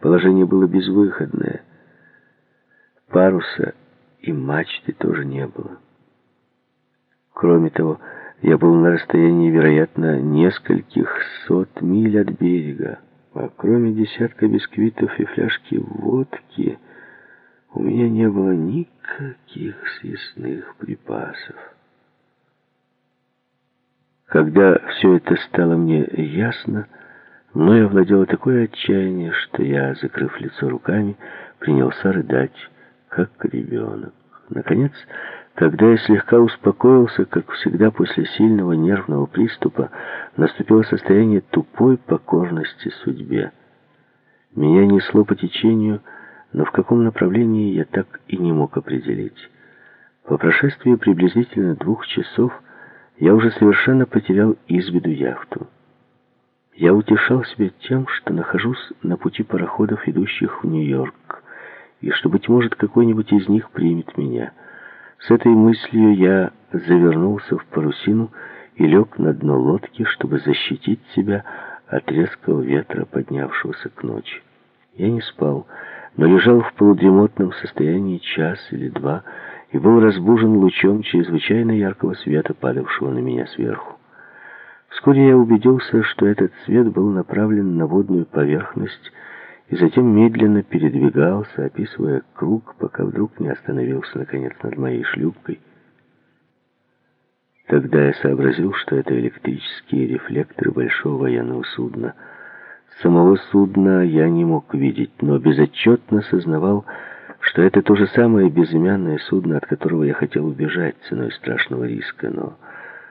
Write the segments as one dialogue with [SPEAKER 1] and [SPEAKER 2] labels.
[SPEAKER 1] Положение было безвыходное. Паруса и мачты тоже не было. Кроме того, я был на расстоянии, вероятно, нескольких сот миль от берега. А кроме десятка бисквитов и фляжки водки, у меня не было никаких съестных припасов. Когда все это стало мне ясно, мною овладело такое отчаяние, что я, закрыв лицо руками, принялся рыдать, как ребенок. Наконец, когда я слегка успокоился, как всегда после сильного нервного приступа, наступило состояние тупой покорности судьбе. Меня несло по течению, но в каком направлении я так и не мог определить. По прошествии приблизительно двух часов я уже совершенно потерял из виду яхту. Я утешал себя тем, что нахожусь на пути пароходов, идущих в Нью-Йорк, и что, быть может, какой-нибудь из них примет меня. С этой мыслью я завернулся в парусину и лег на дно лодки, чтобы защитить себя от резкого ветра, поднявшегося к ночи. Я не спал, но лежал в полудремотном состоянии час или два, и был разбужен лучом чрезвычайно яркого света, падавшего на меня сверху. Вскоре я убедился, что этот свет был направлен на водную поверхность, и затем медленно передвигался, описывая круг, пока вдруг не остановился, наконец, над моей шлюпкой. Тогда я сообразил, что это электрические рефлекторы большого военного судна. Самого судна я не мог видеть, но безотчетно сознавал, что это то же самое безымянное судно, от которого я хотел убежать ценой страшного риска, но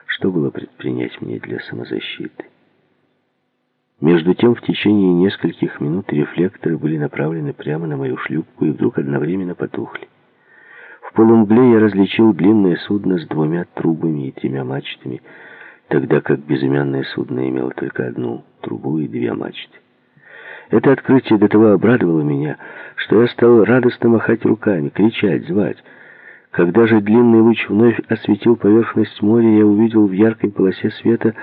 [SPEAKER 1] что было предпринять мне для самозащиты? Между тем, в течение нескольких минут рефлекторы были направлены прямо на мою шлюпку и вдруг одновременно потухли. В полумгле я различил длинное судно с двумя трубами и тремя мачтами, тогда как безымянное судно имело только одну трубу и две мачты. Это открытие до того обрадовало меня, что я стал радостно махать руками, кричать, звать. Когда же длинный луч вновь осветил поверхность моря, я увидел в яркой полосе света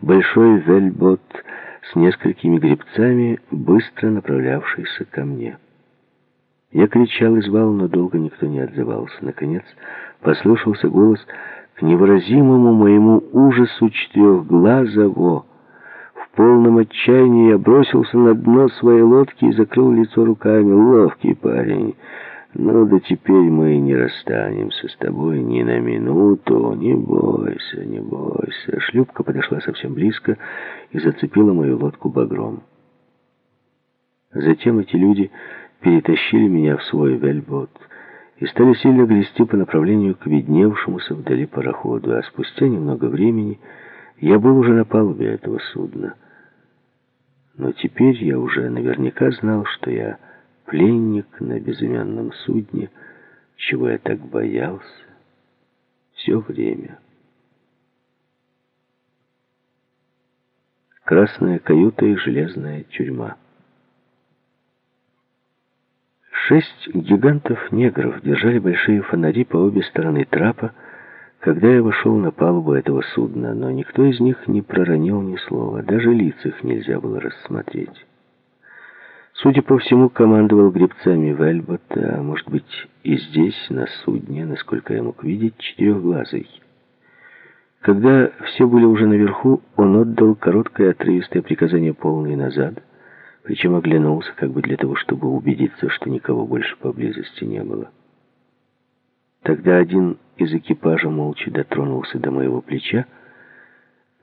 [SPEAKER 1] большой вельбот с несколькими гребцами, быстро направлявшийся ко мне. Я кричал и звал, но долго никто не отзывался. Наконец послышался голос к невыразимому моему ужасу четырехглазого, в полном отчаянии я бросился на дно своей лодки и закрыл лицо руками. Ловкий парень. Ну да теперь мы не расстанемся с тобой ни на минуту. Не бойся, не бойся. Шлюпка подошла совсем близко и зацепила мою лодку багром. Затем эти люди перетащили меня в свой вельбот и стали сильно грести по направлению к видневшемуся вдали пароходу, а спустя немного времени я был уже на палубе этого судна. Но теперь я уже наверняка знал, что я пленник на безымянном судне, чего я так боялся все время. Красная каюта и железная тюрьма. Шесть гигантов-негров держали большие фонари по обе стороны трапа, когда я вошел на палубу этого судна, но никто из них не проронил ни слова, даже лиц их нельзя было рассмотреть. Судя по всему, командовал гребцами Вельбота, а может быть и здесь, на судне, насколько я мог видеть, четырехглазый. Когда все были уже наверху, он отдал короткое отрывистое приказание полный назад, причем оглянулся как бы для того, чтобы убедиться, что никого больше поблизости не было. Тогда один из экипажа молча дотронулся до моего плеча,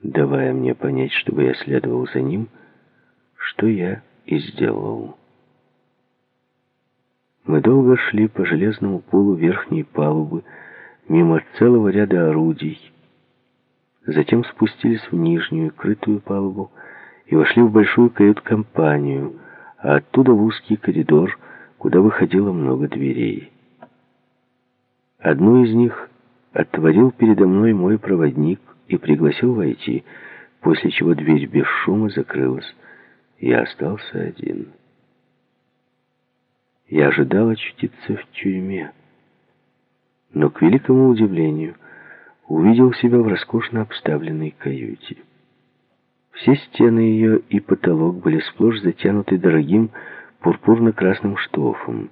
[SPEAKER 1] давая мне понять, чтобы я следовал за ним, что я и сделал. Мы долго шли по железному полу верхней палубы, мимо целого ряда орудий, затем спустились в нижнюю, крытую палубу и вошли в большую кают-компанию, а оттуда в узкий коридор, куда выходило много дверей. Одну из них отворил передо мной мой проводник и пригласил войти, после чего дверь без шума закрылась. Я остался один. Я ожидал очутиться в тюрьме, но, к великому удивлению, увидел себя в роскошно обставленной каюте. Все стены ее и потолок были сплошь затянуты дорогим пурпурно-красным штофом.